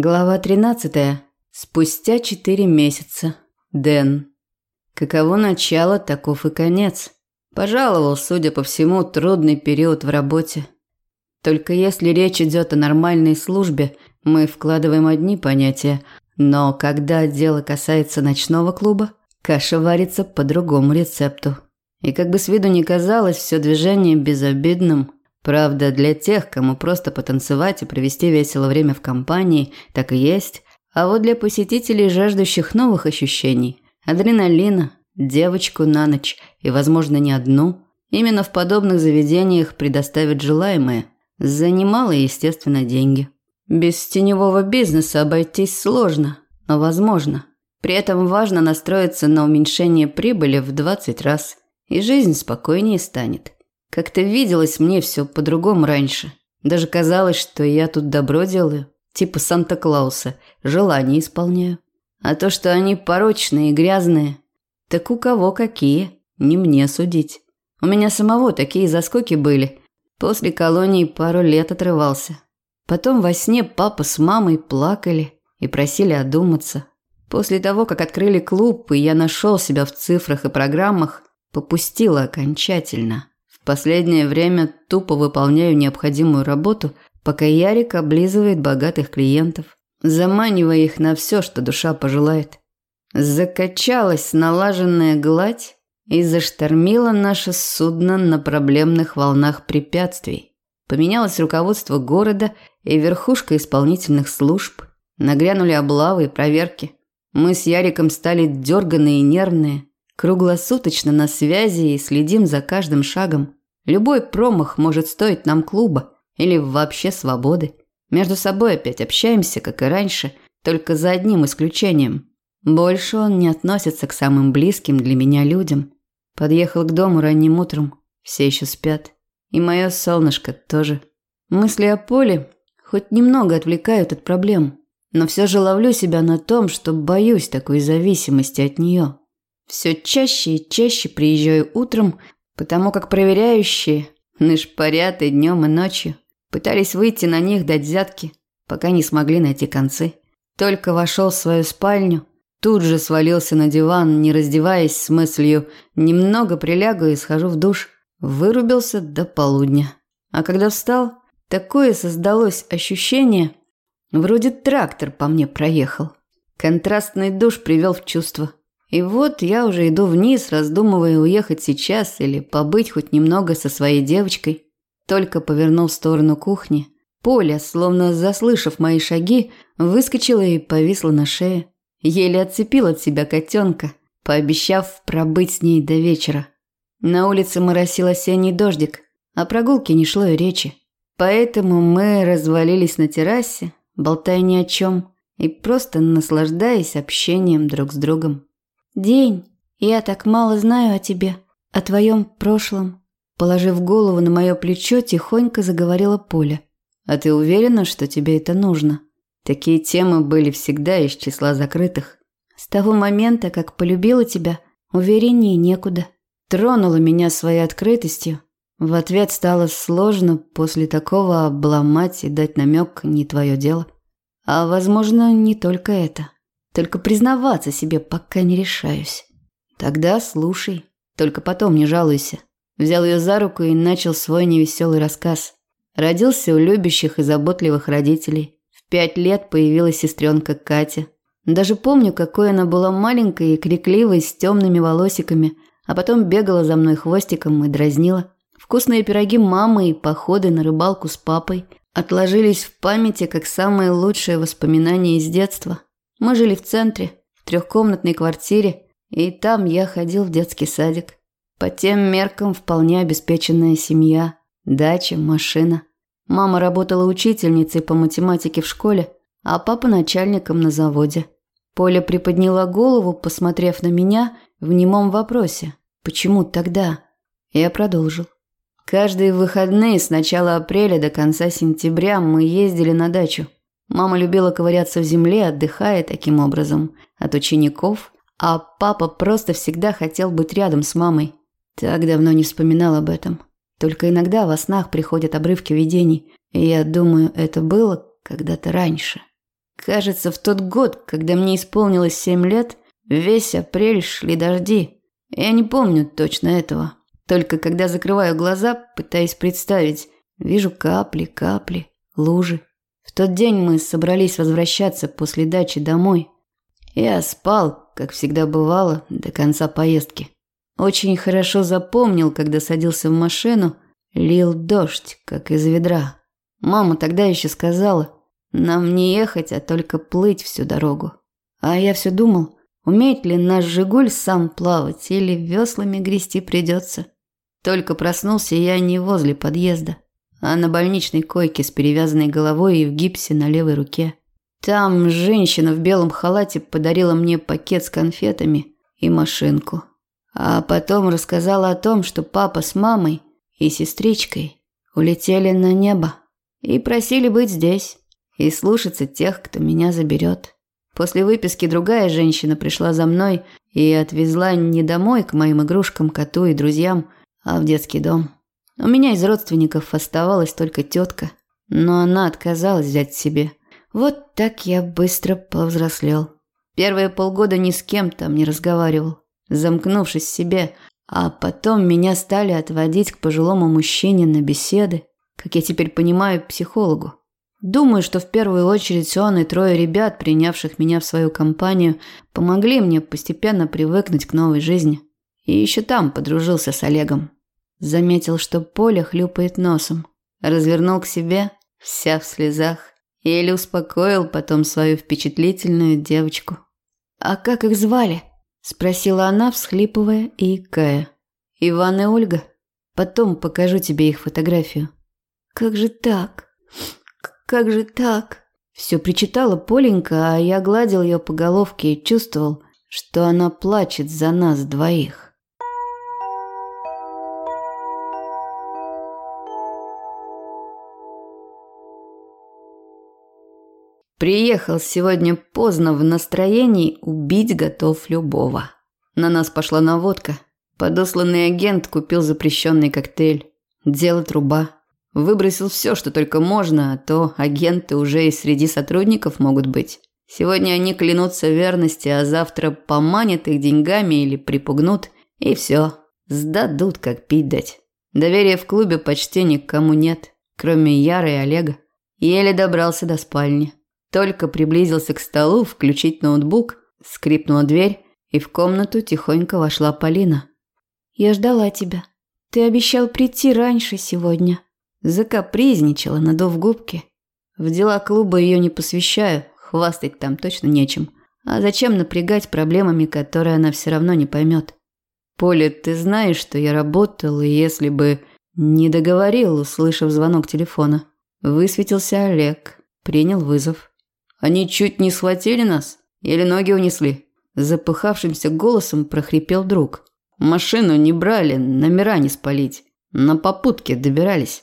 Глава 13. Спустя четыре месяца. Дэн. Каково начало, таков и конец. Пожаловал, судя по всему, трудный период в работе. Только если речь идет о нормальной службе, мы вкладываем одни понятия, но когда дело касается ночного клуба, каша варится по другому рецепту. И как бы с виду не казалось, все движение безобидным. Правда, для тех, кому просто потанцевать и провести весело время в компании, так и есть. А вот для посетителей, жаждущих новых ощущений, адреналина, девочку на ночь и, возможно, не одну, именно в подобных заведениях предоставят желаемое – за немалые, естественно, деньги. Без теневого бизнеса обойтись сложно, но возможно. При этом важно настроиться на уменьшение прибыли в 20 раз, и жизнь спокойнее станет. Как-то виделось мне все по-другому раньше. Даже казалось, что я тут добро делаю, типа Санта-Клауса, желания исполняю. А то, что они порочные и грязные, так у кого какие, не мне судить. У меня самого такие заскоки были, После колонии пару лет отрывался. Потом во сне папа с мамой плакали и просили одуматься. После того, как открыли клуб, и я нашел себя в цифрах и программах, попустила окончательно. Последнее время тупо выполняю необходимую работу, пока Ярик облизывает богатых клиентов, заманивая их на все, что душа пожелает. Закачалась налаженная гладь, и заштормило наше судно на проблемных волнах препятствий. Поменялось руководство города и верхушка исполнительных служб. Нагрянули облавы и проверки. Мы с Яриком стали дерганые и нервные, круглосуточно на связи и следим за каждым шагом. Любой промах может стоить нам клуба или вообще свободы. Между собой опять общаемся, как и раньше, только за одним исключением. Больше он не относится к самым близким для меня людям – Подъехал к дому ранним утром. Все еще спят. И мое солнышко тоже. Мысли о поле хоть немного отвлекают от проблем. Но все же ловлю себя на том, что боюсь такой зависимости от нее. Все чаще и чаще приезжаю утром, потому как проверяющие нашпарят и днем, и ночью. Пытались выйти на них дать взятки, пока не смогли найти концы. Только вошел в свою спальню, Тут же свалился на диван, не раздеваясь с мыслью «немного прилягу и схожу в душ». Вырубился до полудня. А когда встал, такое создалось ощущение, вроде трактор по мне проехал. Контрастный душ привел в чувство. И вот я уже иду вниз, раздумывая уехать сейчас или побыть хоть немного со своей девочкой. Только повернул в сторону кухни. Поля, словно заслышав мои шаги, выскочила и повисла на шее. Еле отцепил от себя котенка, пообещав пробыть с ней до вечера. На улице моросил осенний дождик, о прогулке не шло и речи. Поэтому мы развалились на террасе, болтая ни о чем и просто наслаждаясь общением друг с другом. «День, я так мало знаю о тебе, о твоем прошлом». Положив голову на мое плечо, тихонько заговорила Поля. «А ты уверена, что тебе это нужно?» Такие темы были всегда из числа закрытых. С того момента, как полюбила тебя, увереннее некуда. Тронула меня своей открытостью. В ответ стало сложно после такого обломать и дать намек не твое дело. А возможно, не только это. Только признаваться себе пока не решаюсь. Тогда слушай, только потом не жалуйся. Взял ее за руку и начал свой невеселый рассказ. Родился у любящих и заботливых родителей пять лет появилась сестренка Катя. Даже помню, какой она была маленькой и крикливой, с темными волосиками, а потом бегала за мной хвостиком и дразнила. Вкусные пироги мамы и походы на рыбалку с папой отложились в памяти как самые лучшие воспоминания из детства. Мы жили в центре, в трехкомнатной квартире, и там я ходил в детский садик. По тем меркам вполне обеспеченная семья, дача, машина. Мама работала учительницей по математике в школе, а папа начальником на заводе. Поля приподняла голову, посмотрев на меня в немом вопросе. «Почему тогда?» Я продолжил. Каждые выходные с начала апреля до конца сентября мы ездили на дачу. Мама любила ковыряться в земле, отдыхая таким образом от учеников, а папа просто всегда хотел быть рядом с мамой. Так давно не вспоминал об этом. Только иногда во снах приходят обрывки видений, и я думаю, это было когда-то раньше. Кажется, в тот год, когда мне исполнилось семь лет, весь апрель шли дожди. Я не помню точно этого. Только когда закрываю глаза, пытаясь представить, вижу капли, капли, лужи. Тот день мы собрались возвращаться после дачи домой. Я спал, как всегда бывало, до конца поездки. Очень хорошо запомнил, когда садился в машину, лил дождь, как из ведра. Мама тогда еще сказала, нам не ехать, а только плыть всю дорогу. А я все думал, умеет ли наш «Жигуль» сам плавать или веслами грести придется. Только проснулся я не возле подъезда, а на больничной койке с перевязанной головой и в гипсе на левой руке. Там женщина в белом халате подарила мне пакет с конфетами и машинку. А потом рассказала о том, что папа с мамой и сестричкой улетели на небо и просили быть здесь и слушаться тех, кто меня заберет. После выписки другая женщина пришла за мной и отвезла не домой к моим игрушкам, коту и друзьям, а в детский дом. У меня из родственников оставалась только тетка, но она отказалась взять себе. Вот так я быстро повзрослел. Первые полгода ни с кем там не разговаривал, замкнувшись в себе, а потом меня стали отводить к пожилому мужчине на беседы, как я теперь понимаю, психологу. Думаю, что в первую очередь он и трое ребят, принявших меня в свою компанию, помогли мне постепенно привыкнуть к новой жизни. И еще там подружился с Олегом. Заметил, что Поля хлюпает носом. Развернул к себе, вся в слезах. Еле успокоил потом свою впечатлительную девочку. «А как их звали?» – спросила она, всхлипывая и икая. «Иван и Ольга. Потом покажу тебе их фотографию». «Как же так? Как же так?» Все причитала Поленька, а я гладил ее по головке и чувствовал, что она плачет за нас двоих. Приехал сегодня поздно в настроении убить готов любого. На нас пошла наводка. Подосланный агент купил запрещенный коктейль. Дело труба. Выбросил все, что только можно, а то агенты уже и среди сотрудников могут быть. Сегодня они клянутся верности, а завтра поманят их деньгами или припугнут, и все. Сдадут, как пить дать. Доверия в клубе почти никому нет, кроме Яры и Олега. Еле добрался до спальни. Только приблизился к столу включить ноутбук, скрипнула дверь, и в комнату тихонько вошла Полина. «Я ждала тебя. Ты обещал прийти раньше сегодня». Закапризничала, надув губки. В дела клуба ее не посвящаю, хвастать там точно нечем. А зачем напрягать проблемами, которые она все равно не поймет? Поля, ты знаешь, что я работал, и если бы не договорил, услышав звонок телефона. Высветился Олег, принял вызов. Они чуть не схватили нас? Или ноги унесли?» Запыхавшимся голосом прохрипел друг. «Машину не брали, номера не спалить. На попутке добирались».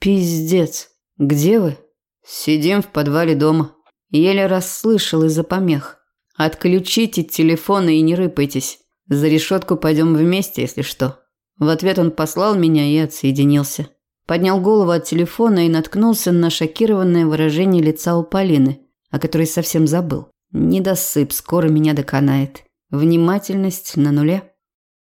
«Пиздец. Где вы?» «Сидим в подвале дома». Еле расслышал из-за помех. «Отключите телефоны и не рыпайтесь. За решетку пойдем вместе, если что». В ответ он послал меня и отсоединился. Поднял голову от телефона и наткнулся на шокированное выражение лица у Полины о которой совсем забыл. Недосып скоро меня доконает. Внимательность на нуле.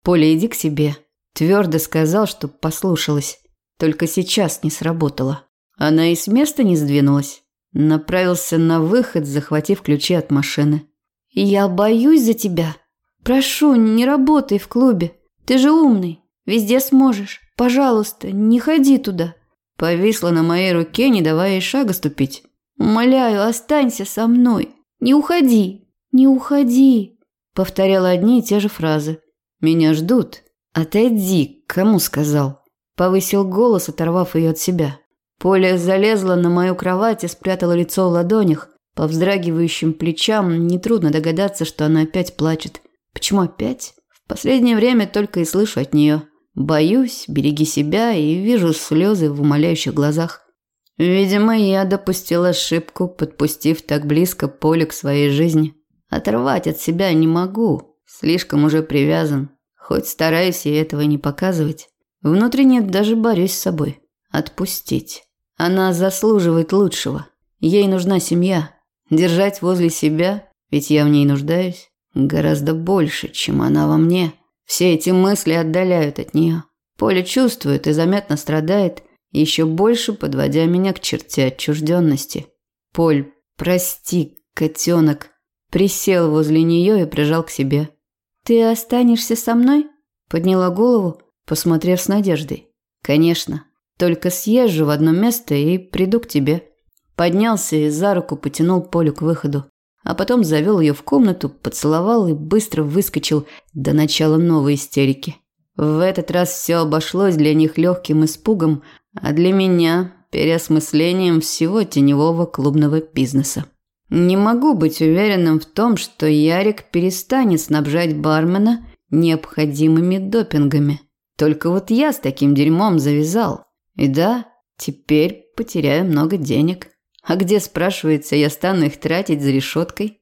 Поля, иди к себе. Твердо сказал, что послушалась. Только сейчас не сработало. Она и с места не сдвинулась. Направился на выход, захватив ключи от машины. «Я боюсь за тебя. Прошу, не работай в клубе. Ты же умный. Везде сможешь. Пожалуйста, не ходи туда». Повисла на моей руке, не давая ей шага ступить. Умоляю, останься со мной. Не уходи, не уходи. Повторяла одни и те же фразы. Меня ждут. Отойди, кому сказал? Повысил голос, оторвав ее от себя. Поля залезла на мою кровать и спрятала лицо в ладонях. По вздрагивающим плечам нетрудно догадаться, что она опять плачет. Почему опять? В последнее время только и слышу от нее. Боюсь, береги себя и вижу слезы в умоляющих глазах. Видимо, я допустил ошибку, подпустив так близко поле к своей жизни. Оторвать от себя не могу, слишком уже привязан. Хоть стараюсь я этого не показывать. Внутренне даже борюсь с собой. Отпустить. Она заслуживает лучшего. Ей нужна семья. Держать возле себя, ведь я в ней нуждаюсь, гораздо больше, чем она во мне. Все эти мысли отдаляют от нее. Поля чувствует и заметно страдает, еще больше подводя меня к черте отчужденности. Поль, прости, котенок, присел возле нее и прижал к себе. «Ты останешься со мной?» Подняла голову, посмотрев с надеждой. «Конечно. Только съезжу в одно место и приду к тебе». Поднялся и за руку потянул Полю к выходу. А потом завел ее в комнату, поцеловал и быстро выскочил до начала новой истерики. В этот раз все обошлось для них легким испугом, а для меня – переосмыслением всего теневого клубного бизнеса. Не могу быть уверенным в том, что Ярик перестанет снабжать бармена необходимыми допингами. Только вот я с таким дерьмом завязал. И да, теперь потеряю много денег. А где, спрашивается, я стану их тратить за решеткой?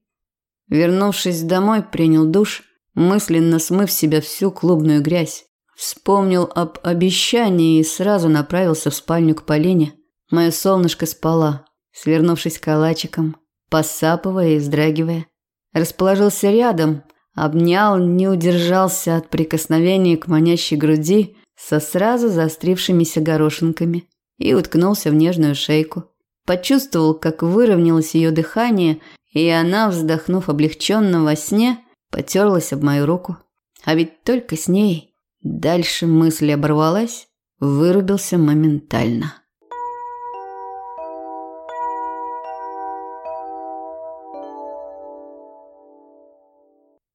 Вернувшись домой, принял душ, мысленно смыв себя всю клубную грязь. Вспомнил об обещании и сразу направился в спальню к Полине. Мое солнышко спала, свернувшись калачиком, посапывая и вздрагивая. Расположился рядом, обнял, не удержался от прикосновения к манящей груди со сразу заострившимися горошинками и уткнулся в нежную шейку. Почувствовал, как выровнялось ее дыхание, и она, вздохнув облегченно во сне, потерлась об мою руку. А ведь только с ней. Дальше мысль оборвалась, вырубился моментально.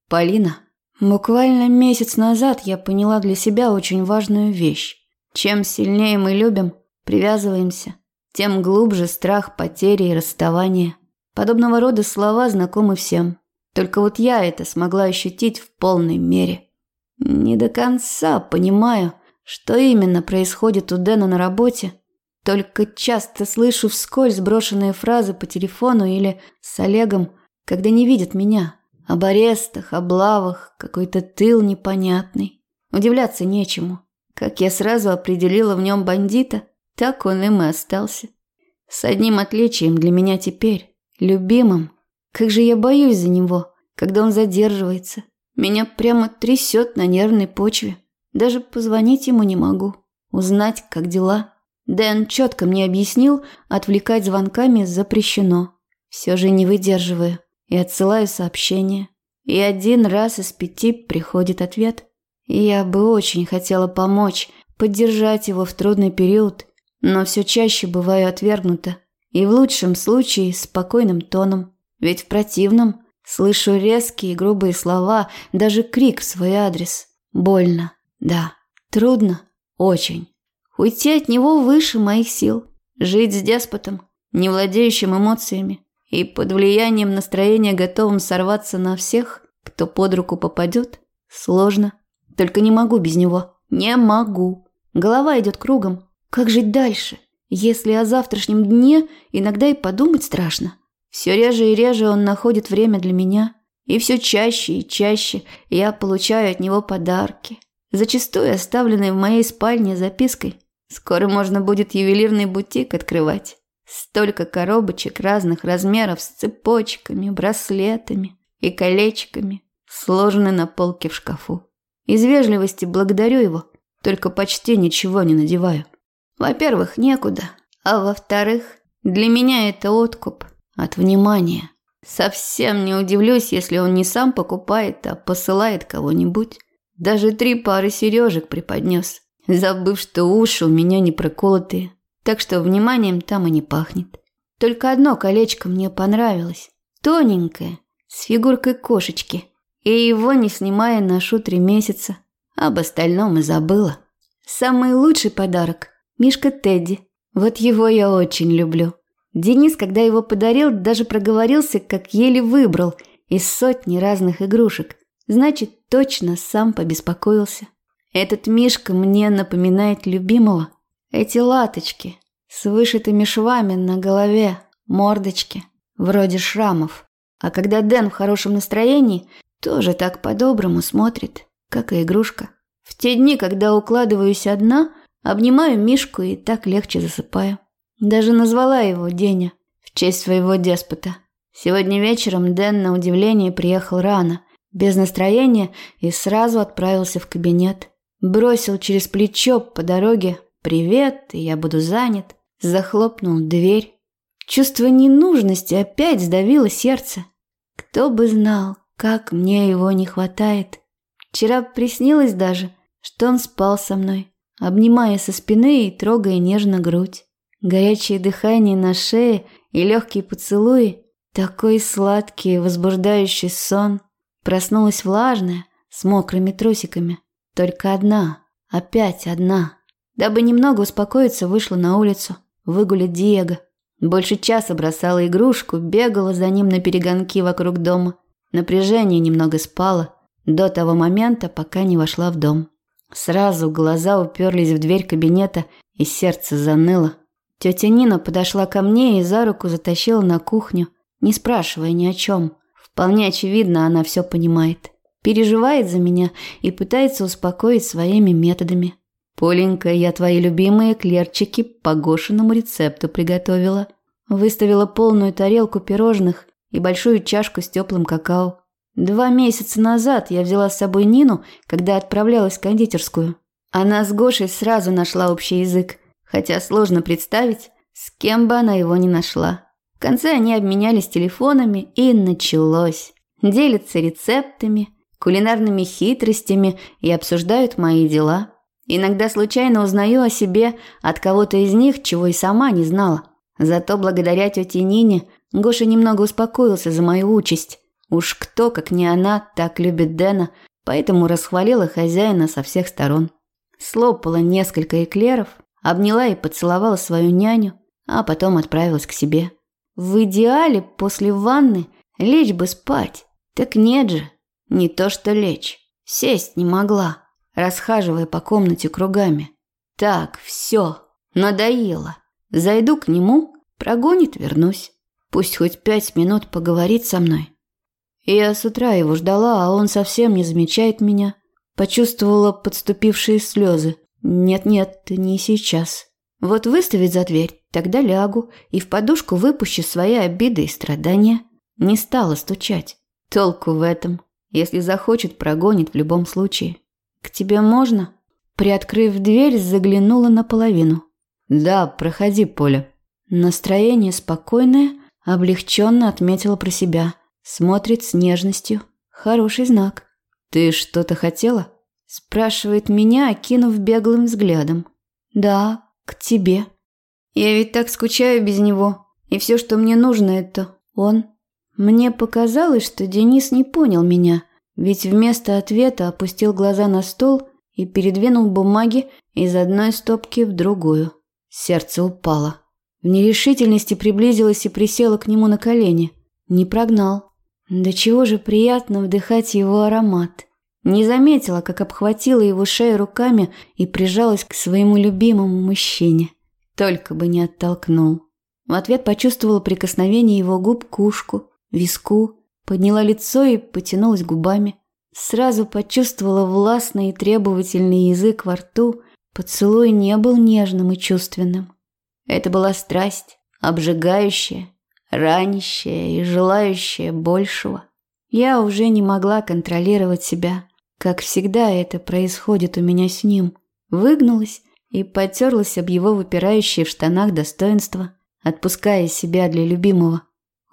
Полина. Буквально месяц назад я поняла для себя очень важную вещь. Чем сильнее мы любим, привязываемся, тем глубже страх потери и расставания. Подобного рода слова знакомы всем. Только вот я это смогла ощутить в полной мере. Не до конца понимаю, что именно происходит у Дэна на работе. Только часто слышу вскользь брошенные фразы по телефону или с Олегом, когда не видят меня. Об арестах, облавах, какой-то тыл непонятный. Удивляться нечему. Как я сразу определила в нем бандита, так он им и остался. С одним отличием для меня теперь. Любимым. Как же я боюсь за него, когда он задерживается. Меня прямо трясет на нервной почве. Даже позвонить ему не могу. Узнать, как дела. Дэн четко мне объяснил, отвлекать звонками запрещено. Все же не выдерживаю и отсылаю сообщение. И один раз из пяти приходит ответ. Я бы очень хотела помочь, поддержать его в трудный период, но все чаще бываю отвергнута. И в лучшем случае спокойным тоном. Ведь в противном слышу резкие грубые слова, даже крик в свой адрес. Больно, да. Трудно, очень. Уйти от него выше моих сил. Жить с деспотом, не владеющим эмоциями и под влиянием настроения готовым сорваться на всех, кто под руку попадет, сложно. Только не могу без него. Не могу. Голова идет кругом. Как жить дальше, если о завтрашнем дне иногда и подумать страшно? Все реже и реже он находит время для меня, и все чаще и чаще я получаю от него подарки, зачастую оставленные в моей спальне запиской. Скоро можно будет ювелирный бутик открывать. Столько коробочек разных размеров с цепочками, браслетами и колечками сложены на полке в шкафу. Из вежливости благодарю его, только почти ничего не надеваю. Во-первых, некуда, а во-вторых, для меня это откуп от внимания. Совсем не удивлюсь, если он не сам покупает, а посылает кого-нибудь. Даже три пары сережек преподнес, забыв, что уши у меня не проколотые так что вниманием там и не пахнет. Только одно колечко мне понравилось. Тоненькое, с фигуркой кошечки. И его, не снимая, ношу три месяца. Об остальном и забыла. Самый лучший подарок – Мишка Тедди. Вот его я очень люблю. Денис, когда его подарил, даже проговорился, как еле выбрал из сотни разных игрушек. Значит, точно сам побеспокоился. Этот Мишка мне напоминает любимого – эти латочки с вышитыми швами на голове, мордочки, вроде шрамов. А когда Дэн в хорошем настроении, тоже так по-доброму смотрит, как и игрушка. В те дни, когда укладываюсь одна, обнимаю Мишку и так легче засыпаю. Даже назвала его Деня в честь своего деспота. Сегодня вечером Дэн на удивление приехал рано, без настроения и сразу отправился в кабинет. Бросил через плечо по дороге «Привет, я буду занят». Захлопнул дверь. Чувство ненужности опять сдавило сердце. Кто бы знал, как мне его не хватает. Вчера приснилось даже, что он спал со мной, обнимая со спины и трогая нежно грудь. Горячее дыхание на шее и легкие поцелуи, такой сладкий возбуждающий сон. Проснулась влажная, с мокрыми трусиками. Только одна, опять одна. Дабы немного успокоиться, вышла на улицу, выгулять Диего. Больше часа бросала игрушку, бегала за ним на перегонки вокруг дома. Напряжение немного спало до того момента, пока не вошла в дом. Сразу глаза уперлись в дверь кабинета, и сердце заныло. Тетя Нина подошла ко мне и за руку затащила на кухню, не спрашивая ни о чем. Вполне очевидно, она все понимает. Переживает за меня и пытается успокоить своими методами. «Поленька, я твои любимые клерчики по Гошиному рецепту приготовила». Выставила полную тарелку пирожных и большую чашку с теплым какао. Два месяца назад я взяла с собой Нину, когда отправлялась в кондитерскую. Она с Гошей сразу нашла общий язык, хотя сложно представить, с кем бы она его не нашла. В конце они обменялись телефонами, и началось. Делятся рецептами, кулинарными хитростями и обсуждают мои дела. Иногда случайно узнаю о себе от кого-то из них, чего и сама не знала. Зато благодаря тете Нине Гоша немного успокоился за мою участь. Уж кто, как не она, так любит Дэна, поэтому расхвалила хозяина со всех сторон. Слопала несколько эклеров, обняла и поцеловала свою няню, а потом отправилась к себе. В идеале после ванны лечь бы спать. Так нет же, не то что лечь. Сесть не могла, расхаживая по комнате кругами. Так, все, надоело. Зайду к нему, прогонит, вернусь. Пусть хоть пять минут поговорит со мной. Я с утра его ждала, а он совсем не замечает меня. Почувствовала подступившие слезы. Нет-нет, не сейчас. Вот выставить за дверь, тогда лягу и в подушку выпущу свои обиды и страдания. Не стала стучать. Толку в этом. Если захочет, прогонит в любом случае. К тебе можно? Приоткрыв дверь, заглянула наполовину. Да, проходи, Поля. Настроение спокойное, облегченно отметила про себя. Смотрит с нежностью. Хороший знак. «Ты что-то хотела?» Спрашивает меня, окинув беглым взглядом. «Да, к тебе. Я ведь так скучаю без него. И все, что мне нужно, это он». Мне показалось, что Денис не понял меня, ведь вместо ответа опустил глаза на стол и передвинул бумаги из одной стопки в другую. Сердце упало. В нерешительности приблизилась и присела к нему на колени. Не прогнал. Да чего же приятно вдыхать его аромат. Не заметила, как обхватила его шею руками и прижалась к своему любимому мужчине. Только бы не оттолкнул. В ответ почувствовала прикосновение его губ к ушку, виску, подняла лицо и потянулась губами. Сразу почувствовала властный и требовательный язык во рту. Поцелуй не был нежным и чувственным. Это была страсть, обжигающая, ранящая и желающая большего. Я уже не могла контролировать себя, как всегда это происходит у меня с ним. Выгнулась и потерлась об его выпирающее в штанах достоинство, отпуская себя для любимого.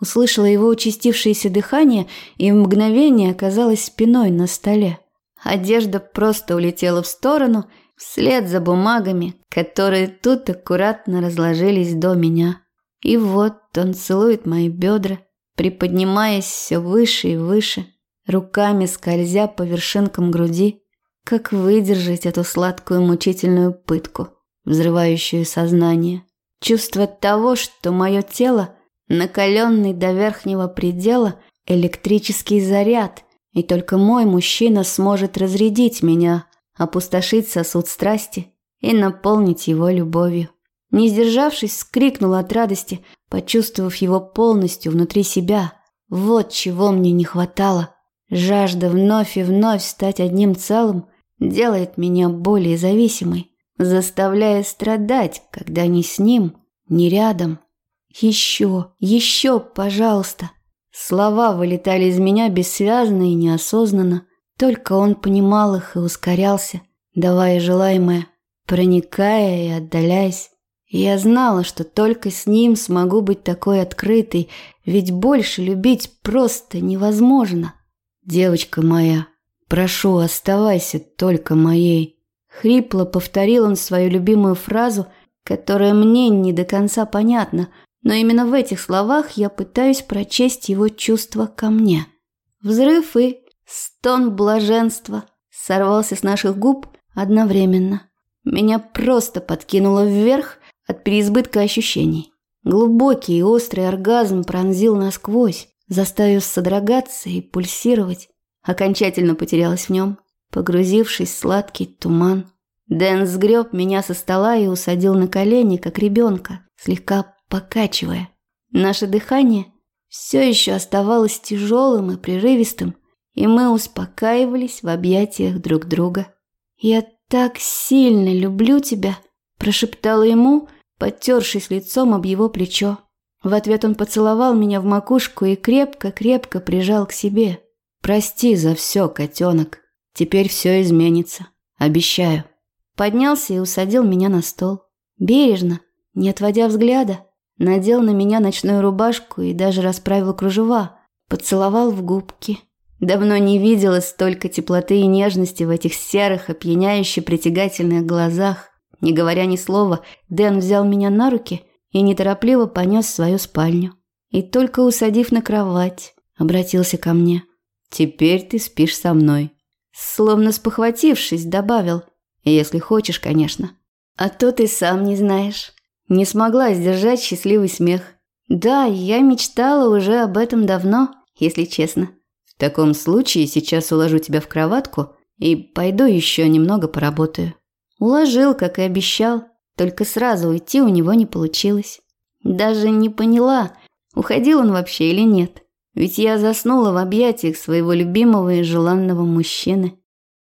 Услышала его участившееся дыхание и в мгновение оказалась спиной на столе. Одежда просто улетела в сторону, вслед за бумагами, которые тут аккуратно разложились до меня. И вот он целует мои бедра, приподнимаясь все выше и выше, руками скользя по вершинкам груди. Как выдержать эту сладкую мучительную пытку, взрывающую сознание? Чувство того, что мое тело, накаленный до верхнего предела, электрический заряд, и только мой мужчина сможет разрядить меня, опустошить сосуд страсти и наполнить его любовью. Не сдержавшись, скрикнула от радости, почувствовав его полностью внутри себя. Вот чего мне не хватало. Жажда вновь и вновь стать одним целым делает меня более зависимой, заставляя страдать, когда не с ним, не рядом. Еще, еще, пожалуйста. Слова вылетали из меня бессвязно и неосознанно. Только он понимал их и ускорялся, давая желаемое, проникая и отдаляясь. Я знала, что только с ним смогу быть такой открытой, ведь больше любить просто невозможно. Девочка моя, прошу, оставайся только моей. Хрипло повторил он свою любимую фразу, которая мне не до конца понятна, но именно в этих словах я пытаюсь прочесть его чувства ко мне. Взрыв и стон блаженства сорвался с наших губ одновременно. Меня просто подкинуло вверх от переизбытка ощущений. Глубокий и острый оргазм пронзил насквозь, заставив содрогаться и пульсировать. Окончательно потерялась в нем, погрузившись в сладкий туман. Дэн сгреб меня со стола и усадил на колени, как ребенка, слегка покачивая. Наше дыхание все еще оставалось тяжелым и прерывистым, и мы успокаивались в объятиях друг друга. «Я так сильно люблю тебя», – прошептала ему, подтершись лицом об его плечо. В ответ он поцеловал меня в макушку и крепко-крепко прижал к себе. «Прости за все, котенок. Теперь все изменится. Обещаю». Поднялся и усадил меня на стол. Бережно, не отводя взгляда, надел на меня ночную рубашку и даже расправил кружева, поцеловал в губки. Давно не видела столько теплоты и нежности в этих серых, опьяняюще притягательных глазах. Не говоря ни слова, Дэн взял меня на руки и неторопливо понес в свою спальню. И только усадив на кровать, обратился ко мне. «Теперь ты спишь со мной». Словно спохватившись, добавил. «Если хочешь, конечно». «А то ты сам не знаешь». Не смогла сдержать счастливый смех. Да, я мечтала уже об этом давно, если честно. В таком случае сейчас уложу тебя в кроватку и пойду еще немного поработаю. Уложил, как и обещал, только сразу уйти у него не получилось. Даже не поняла, уходил он вообще или нет. Ведь я заснула в объятиях своего любимого и желанного мужчины.